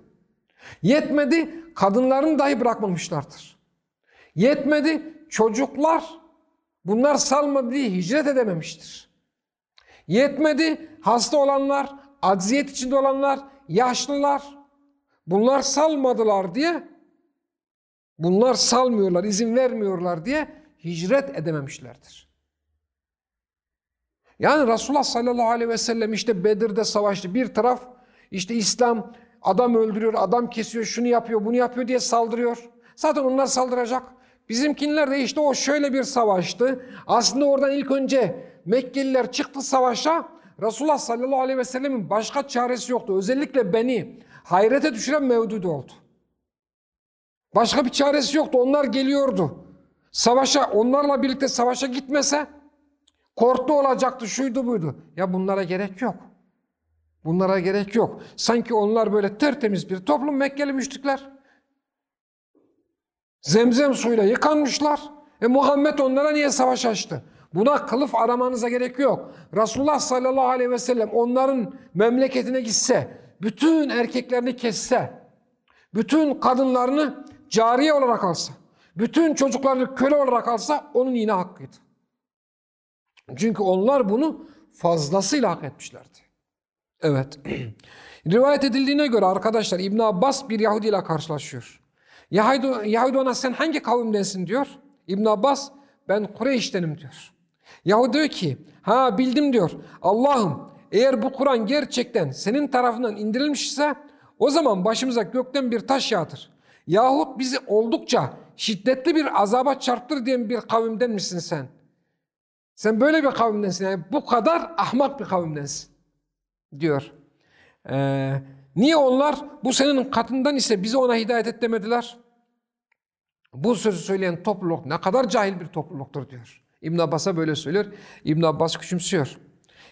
Yetmedi kadınlarını dahi bırakmamışlardır. Yetmedi çocuklar bunlar salmadı diye hicret edememiştir. Yetmedi hasta olanlar, acziyet içinde olanlar, yaşlılar bunlar salmadılar diye bunlar salmıyorlar, izin vermiyorlar diye hicret edememişlerdir. Yani Resulullah sallallahu aleyhi ve sellem işte Bedir'de savaştı. Bir taraf işte İslam adam öldürüyor, adam kesiyor, şunu yapıyor, bunu yapıyor diye saldırıyor. Zaten onlar saldıracak. Bizimkinler de işte o şöyle bir savaştı. Aslında oradan ilk önce Mekkeliler çıktı savaşa. Resulullah sallallahu aleyhi ve sellemin başka çaresi yoktu. Özellikle beni hayrete düşüren mevdud oldu. Başka bir çaresi yoktu. Onlar geliyordu. Savaşa, onlarla birlikte savaşa gitmese korktu olacaktı, şuydu buydu. Ya bunlara gerek yok. Bunlara gerek yok. Sanki onlar böyle tertemiz bir toplum Mekkeli müşrikler. Zemzem suyuyla yıkanmışlar. E Muhammed onlara niye savaş açtı? Buna kılıf aramanıza gerek yok. Resulullah sallallahu aleyhi ve sellem onların memleketine gitse, bütün erkeklerini kesse, bütün kadınlarını cariye olarak alsa, bütün çocuklarını köle olarak alsa onun yine hakkıydı. Çünkü onlar bunu fazlasıyla hak etmişlerdi. Evet. [clears throat] Rivayet edildiğine göre arkadaşlar İbn Abbas bir Yahudi ile karşılaşıyor. Yahudi, Yahudi ona sen hangi kavimdensin diyor. İbn Abbas ben Kureyş'tenim diyor. Yahudi diyor ki ha bildim diyor. Allah'ım eğer bu Kur'an gerçekten senin tarafından indirilmiş ise o zaman başımıza gökten bir taş yağdır. Yahut bizi oldukça şiddetli bir azaba çarptır diyen bir kavimden misin sen? Sen böyle bir kavimdensin. Yani bu kadar ahmak bir kavimdensin. Diyor. Ee, niye onlar bu senin katından ise bize ona hidayet et demediler? Bu sözü söyleyen topluluk ne kadar cahil bir topluluktur diyor. İbn Abbas'a böyle söylüyor. İbn Abbas küçümsüyor.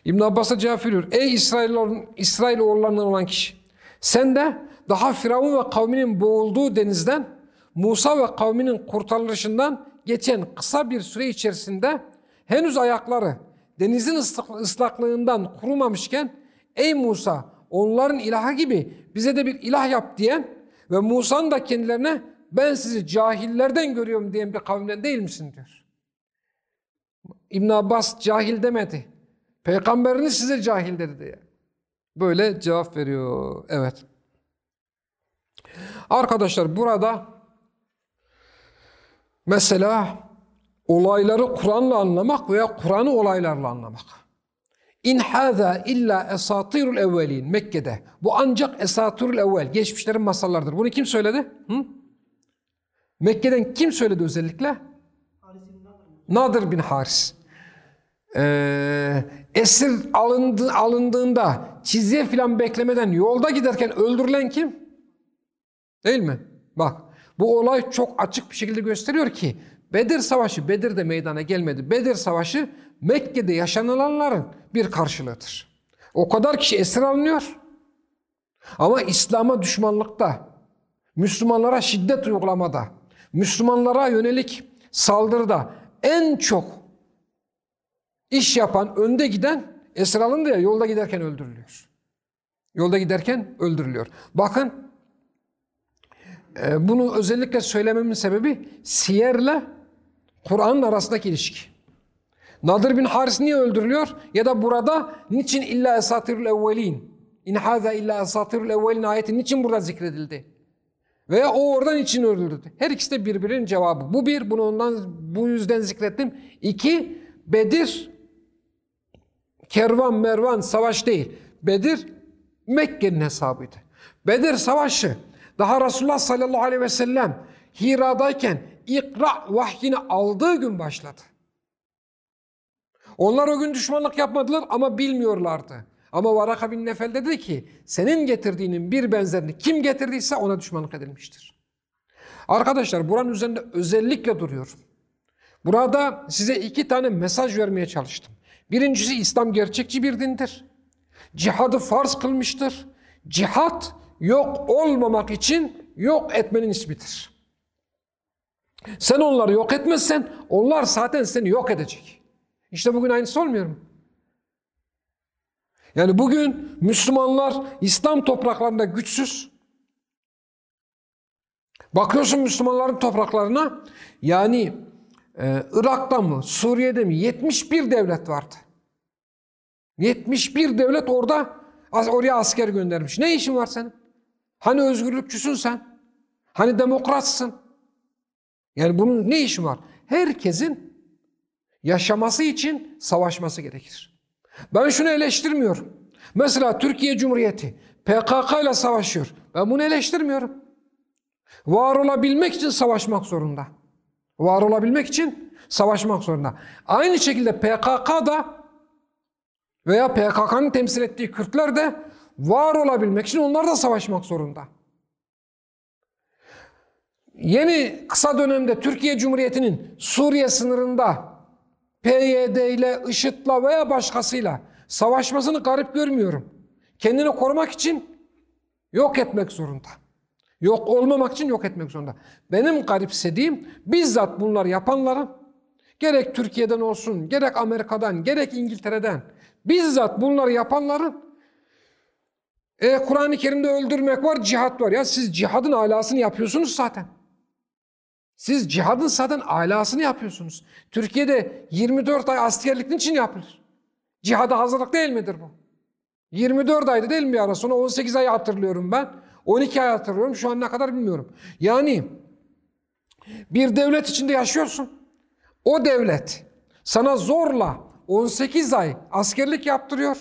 İbn Abbas'a cevap veriyor. Ey İsrail, İsrail oğullarından olan kişi. Sen de daha Firavun ve kavminin boğulduğu denizden Musa ve kavminin kurtarılışından geçen kısa bir süre içerisinde henüz ayakları denizin ıslaklığından kurumamışken ey Musa onların ilahı gibi bize de bir ilah yap diyen ve Musa'nın da kendilerine ben sizi cahillerden görüyorum diyen bir kavimden değil misin diyor. İbn Abbas cahil demedi. Peygamberiniz size cahil dedi diye. Böyle cevap veriyor. Evet. Arkadaşlar burada mesela olayları Kur'an'la anlamak veya Kur'an'ı olaylarla anlamak. İn hâzâ illa esatirul evvelin Mekke'de. Bu ancak esatirul evvel. Geçmişlerin masallardır. Bunu kim söyledi? Hı? Mekke'den kim söyledi özellikle? Nadir bin Haris. Ee, esir alındı, alındığında çizgiye falan beklemeden yolda giderken öldürülen kim? Değil mi? Bak bu olay çok açık bir şekilde gösteriyor ki Bedir Savaşı Bedir'de meydana gelmedi. Bedir Savaşı Mekke'de yaşanılanların bir karşılığıdır. O kadar kişi esir alınıyor. Ama İslam'a düşmanlıkta, Müslümanlara şiddet uygulamada, Müslümanlara yönelik saldırıda en çok iş yapan, önde giden esir alındı ya yolda giderken öldürülüyor. Yolda giderken öldürülüyor. Bakın e, bunu özellikle söylememin sebebi siyerle Kur'an'ın arasındaki ilişki. Nadir bin Haris niye öldürülüyor? Ya da burada niçin illa esatirul evvelin? İn haza illa esatirul evvelin ayeti niçin burada zikredildi? Veya o oradan için öldürüldü. Her ikisi de birbirinin cevabı. Bu bir, bunu ondan bu yüzden zikrettim. İki, Bedir kervan mervan savaş değil. Bedir Mekke'nin hesabıydı. Bedir savaşı daha Resulullah sallallahu aleyhi ve sellem Hira'dayken İkra vahyini aldığı gün başladı. Onlar o gün düşmanlık yapmadılar ama bilmiyorlardı. Ama Varaka bin Nefel dedi ki senin getirdiğinin bir benzerini kim getirdiyse ona düşmanlık edilmiştir. Arkadaşlar buranın üzerinde özellikle duruyorum. Burada size iki tane mesaj vermeye çalıştım. Birincisi İslam gerçekçi bir dindir. Cihadı farz kılmıştır. Cihat yok olmamak için yok etmenin ismidir. Sen onları yok etmezsen onlar zaten seni yok edecek. İşte bugün aynısı olmuyor mu? Yani bugün Müslümanlar İslam topraklarında güçsüz. Bakıyorsun Müslümanların topraklarına yani e, Irak'ta mı Suriye'de mi 71 devlet vardı. 71 devlet orada oraya asker göndermiş. Ne işin var senin? Hani özgürlükçüsün sen? Hani demokratsın? Yani bunun ne işi var? Herkesin yaşaması için savaşması gerekir. Ben şunu eleştirmiyorum. Mesela Türkiye Cumhuriyeti PKK ile savaşıyor. Ben bunu eleştirmiyorum. Var olabilmek için savaşmak zorunda. Var olabilmek için savaşmak zorunda. Aynı şekilde PKK da veya PKK'nın temsil ettiği Kürtler de var olabilmek için onlar da savaşmak zorunda. Yeni kısa dönemde Türkiye Cumhuriyeti'nin Suriye sınırında PYD ile, IŞİD'le veya başkasıyla savaşmasını garip görmüyorum. Kendini korumak için yok etmek zorunda. Yok olmamak için yok etmek zorunda. Benim garipsediğim bizzat bunlar yapanların gerek Türkiye'den olsun, gerek Amerika'dan, gerek İngiltere'den bizzat bunları yapanların e, Kur'an-ı Kerim'de öldürmek var, cihat var. Ya siz cihadın alasını yapıyorsunuz zaten. Siz cihadın zaten alasını yapıyorsunuz. Türkiye'de 24 ay askerlik için yapılır? Cihada hazırlık değil midir bu? 24 ayda değil mi ara sonra 18 ay hatırlıyorum ben. 12 ay hatırlıyorum şu an ne kadar bilmiyorum. Yani bir devlet içinde yaşıyorsun. O devlet sana zorla 18 ay askerlik yaptırıyor.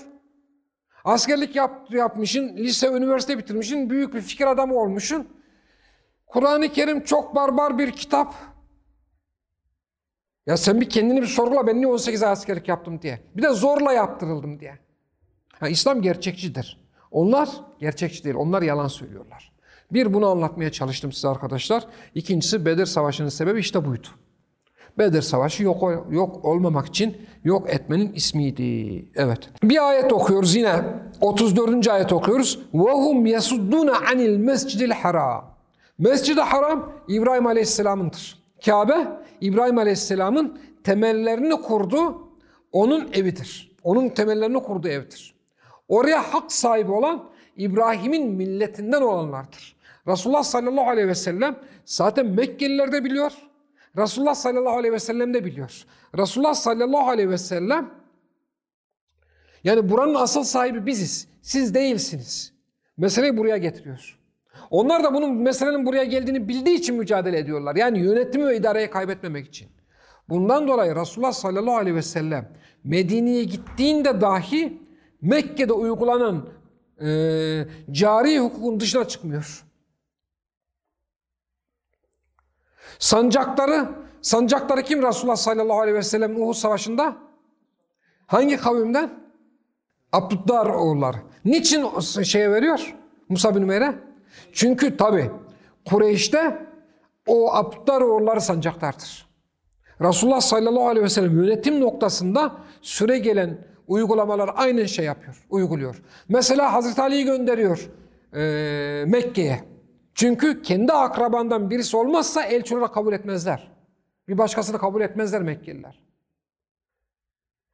Askerlik yap, yapmışın, lise, üniversite bitirmişin, büyük bir fikir adamı olmuşsun. Kur'an-ı Kerim çok barbar bir kitap. Ya sen bir kendini bir sorgula ben niye 18 ay askerlik yaptım diye. Bir de zorla yaptırıldım diye. Ha, İslam gerçekçidir. Onlar gerçekçi değil. Onlar yalan söylüyorlar. Bir bunu anlatmaya çalıştım size arkadaşlar. İkincisi Bedir Savaşı'nın sebebi işte buydu. Bedir Savaşı yok, yok olmamak için yok etmenin ismiydi. Evet. Bir ayet okuyoruz yine. 34. ayet okuyoruz. وَهُمْ يَسُدُّونَ عَنِ الْمَسْجِدِ الْحَرَامِ Mescid-i Haram İbrahim Aleyhisselam'ındır. Kabe İbrahim Aleyhisselam'ın temellerini kurdu. Onun evidir. Onun temellerini kurduğu evdir. Oraya hak sahibi olan İbrahim'in milletinden olanlardır. Resulullah sallallahu aleyhi ve sellem zaten Mekkeliler de biliyor. Resulullah sallallahu aleyhi ve sellem de biliyor. Resulullah sallallahu aleyhi ve sellem yani buranın asıl sahibi biziz. Siz değilsiniz. Meseleyi buraya getiriyor. Onlar da bunun meselenin buraya geldiğini bildiği için mücadele ediyorlar. Yani yönetimi ve idareyi kaybetmemek için. Bundan dolayı Resulullah sallallahu aleyhi ve sellem Medine'ye gittiğinde dahi Mekke'de uygulanan e, cari hukukun dışına çıkmıyor. Sancakları, sancakları kim Resulullah sallallahu aleyhi ve sellem Uhud Savaşı'nda? Hangi kavimden? Abdüddar oğulları. Niçin şeye veriyor? Musa bin Ümer'e? Çünkü tabi Kureyş'te o Abdüddar oğulları sancaklardır. Resulullah sallallahu aleyhi ve sellem yönetim noktasında süre gelen uygulamalar aynen şey yapıyor, uyguluyor. Mesela Hazreti Ali'yi gönderiyor e, Mekke'ye. Çünkü kendi akrabandan birisi olmazsa elçi olarak kabul etmezler. Bir başkasını kabul etmezler Mekkeliler.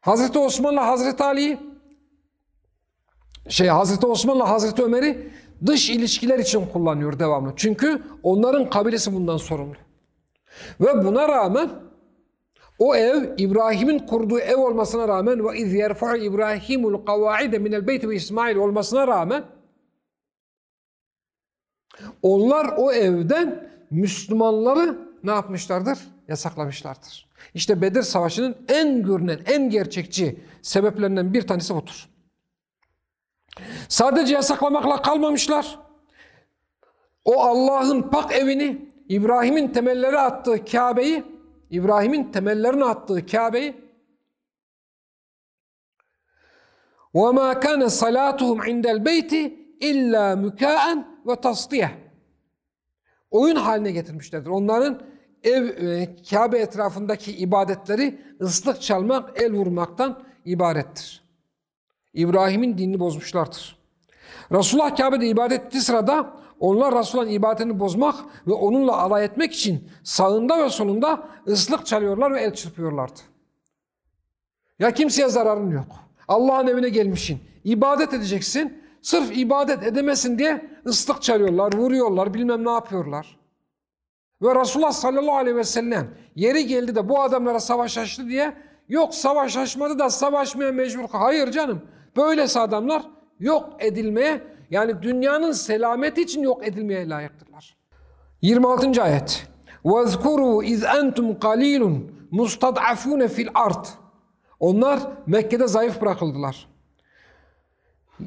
Hazreti Osman'la Hazreti Ali'yi şey Hazreti Osman'la Hazreti Ömer'i dış ilişkiler için kullanıyor devamlı. Çünkü onların kabilesi bundan sorumlu. Ve buna rağmen o ev İbrahim'in kurduğu ev olmasına rağmen ve iz yerfa'u İbrahimul kavaide minel beyti ve İsmail olmasına rağmen onlar o evden Müslümanları ne yapmışlardır? Yasaklamışlardır. İşte Bedir Savaşı'nın en görünen, en gerçekçi sebeplerinden bir tanesi budur. Sadece yasaklamakla kalmamışlar. O Allah'ın pak evini, İbrahim'in temelleri attığı Kabe'yi, İbrahim'in temellerini attığı Kabe'yi وَمَا كَانَ صَلَاتُهُمْ عِنْدَ الْبَيْتِ اِلَّا مُكَاءً وَتَصْدِيَةً Oyun haline getirmişlerdir. Onların ev, e, Kabe etrafındaki ibadetleri ıslık çalmak, el vurmaktan ibarettir. İbrahim'in dinini bozmuşlardır. Resulullah Kabe'de ibadet ettiği sırada onlar Resulullah'ın ibadetini bozmak ve onunla alay etmek için sağında ve solunda ıslık çalıyorlar ve el çırpıyorlardı. Ya kimseye zararın yok. Allah'ın evine gelmişsin. İbadet edeceksin. Sırf ibadet edemesin diye ıslık çalıyorlar, vuruyorlar, bilmem ne yapıyorlar. Ve Resulullah sallallahu aleyhi ve sellem yeri geldi de bu adamlara savaş açtı diye yok savaş açmadı da savaşmaya mecbur. Hayır canım. Böylesi adamlar yok edilmeye yani dünyanın selameti için yok edilmeye layıktırlar. 26. ayet. وَذْكُرُوا اِذْ اَنْتُمْ قَلِيلٌ مُسْتَضْعَفُونَ fil ard. Onlar Mekke'de zayıf bırakıldılar.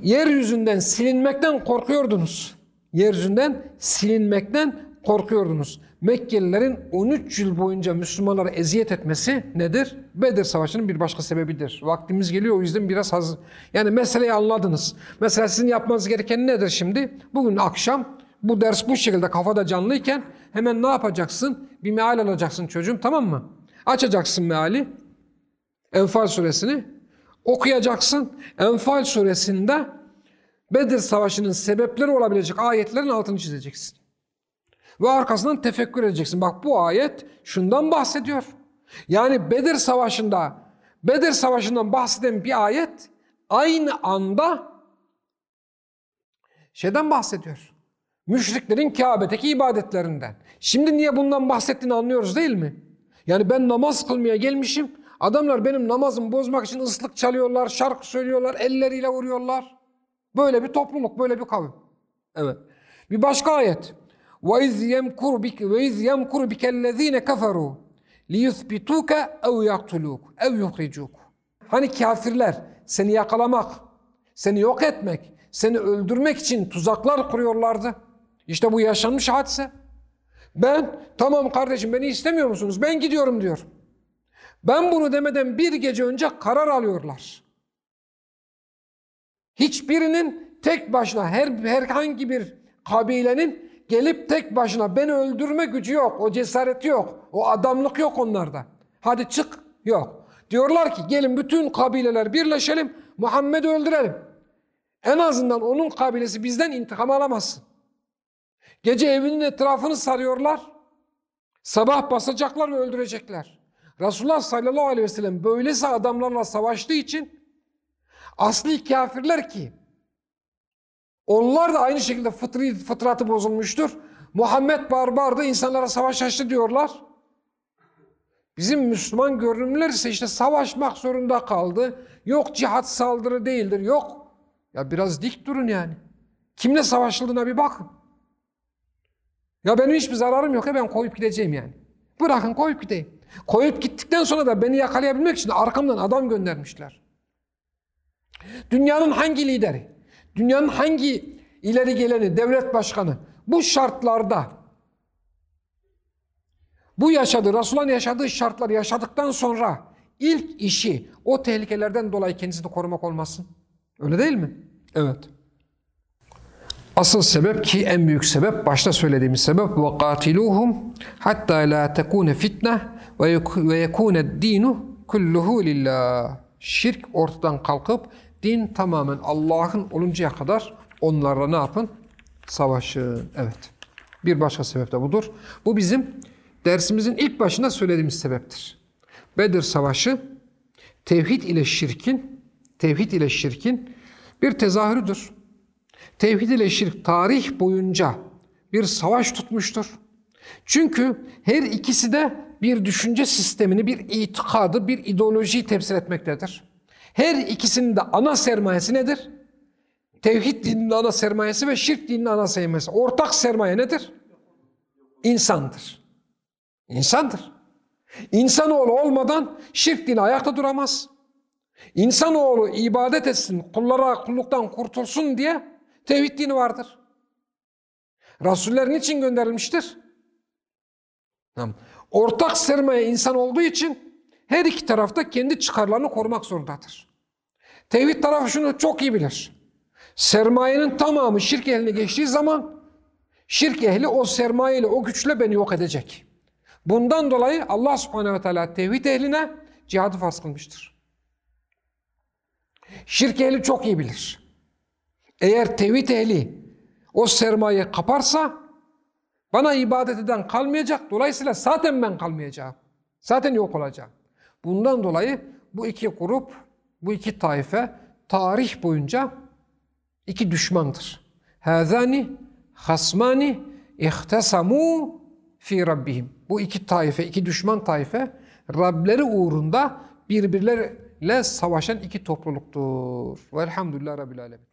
Yeryüzünden silinmekten korkuyordunuz. Yeryüzünden silinmekten korkuyordunuz. Mekkelilerin 13 yıl boyunca Müslümanlara eziyet etmesi nedir? Bedir Savaşı'nın bir başka sebebidir. Vaktimiz geliyor o yüzden biraz hazır. Yani meseleyi anladınız. Mesela sizin yapmanız gereken nedir şimdi? Bugün akşam bu ders bu şekilde kafada canlıyken hemen ne yapacaksın? Bir meal alacaksın çocuğum tamam mı? Açacaksın meali. Enfal suresini. Okuyacaksın. Enfal suresinde Bedir Savaşı'nın sebepleri olabilecek ayetlerin altını çizeceksin. Ve arkasından tefekkür edeceksin. Bak bu ayet şundan bahsediyor. Yani Bedir Savaşı'nda Bedir Savaşı'ndan bahseden bir ayet aynı anda şeyden bahsediyor. Müşriklerin Kabe'deki ibadetlerinden. Şimdi niye bundan bahsettiğini anlıyoruz değil mi? Yani ben namaz kılmaya gelmişim. Adamlar benim namazımı bozmak için ıslık çalıyorlar, şarkı söylüyorlar, elleriyle vuruyorlar. Böyle bir topluluk, böyle bir kavim. Evet. Bir başka ayet. Ve iz yemkuru bik ve iz yemkuru bikellezine kafaru li yuthbituka ev yaktuluk. Hani kafirler seni yakalamak, seni yok etmek, seni öldürmek için tuzaklar kuruyorlardı. İşte bu yaşanmış hadise. Ben tamam kardeşim beni istemiyor musunuz? Ben gidiyorum diyor. Ben bunu demeden bir gece önce karar alıyorlar. Hiçbirinin tek başına her herhangi bir kabilenin gelip tek başına beni öldürme gücü yok. O cesareti yok. O adamlık yok onlarda. Hadi çık. Yok. Diyorlar ki gelin bütün kabileler birleşelim. Muhammed'i öldürelim. En azından onun kabilesi bizden intikam alamazsın. Gece evinin etrafını sarıyorlar. Sabah basacaklar ve öldürecekler. Resulullah sallallahu aleyhi ve sellem böylesi adamlarla savaştığı için asli kafirler ki onlar da aynı şekilde fıtri, fıtratı bozulmuştur. Muhammed barbardı, insanlara savaş açtı diyorlar. Bizim Müslüman görünümler ise işte savaşmak zorunda kaldı. Yok cihat saldırı değildir, yok. Ya biraz dik durun yani. Kimle savaşıldığına bir bakın. Ya benim hiçbir zararım yok ya ben koyup gideceğim yani. Bırakın koyup gideyim. Koyup gittikten sonra da beni yakalayabilmek için arkamdan adam göndermişler. Dünyanın hangi lideri, dünyanın hangi ileri geleni, devlet başkanı bu şartlarda bu yaşadığı, Resulullah'ın yaşadığı şartları yaşadıktan sonra ilk işi o tehlikelerden dolayı kendisini korumak olmasın. Öyle değil mi? Evet. Asıl sebep ki en büyük sebep başta söylediğimiz sebep ve katiluhum hatta la tekune fitne ve yekune dinu kulluhu lillah. Şirk ortadan kalkıp din tamamen Allah'ın oluncaya kadar onlarla ne yapın? Savaşın. Evet. Bir başka sebep de budur. Bu bizim dersimizin ilk başında söylediğimiz sebeptir. Bedir Savaşı tevhid ile şirkin tevhid ile şirkin bir tezahürüdür. Tevhid ile şirk tarih boyunca bir savaş tutmuştur. Çünkü her ikisi de bir düşünce sistemini, bir itikadı, bir ideolojiyi temsil etmektedir. Her ikisinin de ana sermayesi nedir? Tevhid dininin ana sermayesi ve şirk dininin ana sermayesi. Ortak sermaye nedir? İnsandır. İnsandır. İnsanoğlu olmadan şirk dini ayakta duramaz. İnsanoğlu ibadet etsin, kullara kulluktan kurtulsun diye tevhid dini vardır. Rasuller niçin gönderilmiştir? Ortak sermaye insan olduğu için her iki tarafta kendi çıkarlarını korumak zorundadır. Tevhid tarafı şunu çok iyi bilir. Sermayenin tamamı şirk eline geçtiği zaman şirk ehli o sermayeyle, o güçle beni yok edecek. Bundan dolayı Allah subhanehu ve teala tevhid ehline cihadı farz kılmıştır. Şirk ehli çok iyi bilir. Eğer tevhid ehli o sermayeyi kaparsa bana ibadet eden kalmayacak. Dolayısıyla zaten ben kalmayacağım. Zaten yok olacağım. Bundan dolayı bu iki grup, bu iki taife tarih boyunca iki düşmandır. Hazani hasmani ihtesamu fi rabbihim. Bu iki taife, iki düşman taife Rableri uğrunda birbirleriyle savaşan iki topluluktur. Velhamdülillah Rabbil Alemin.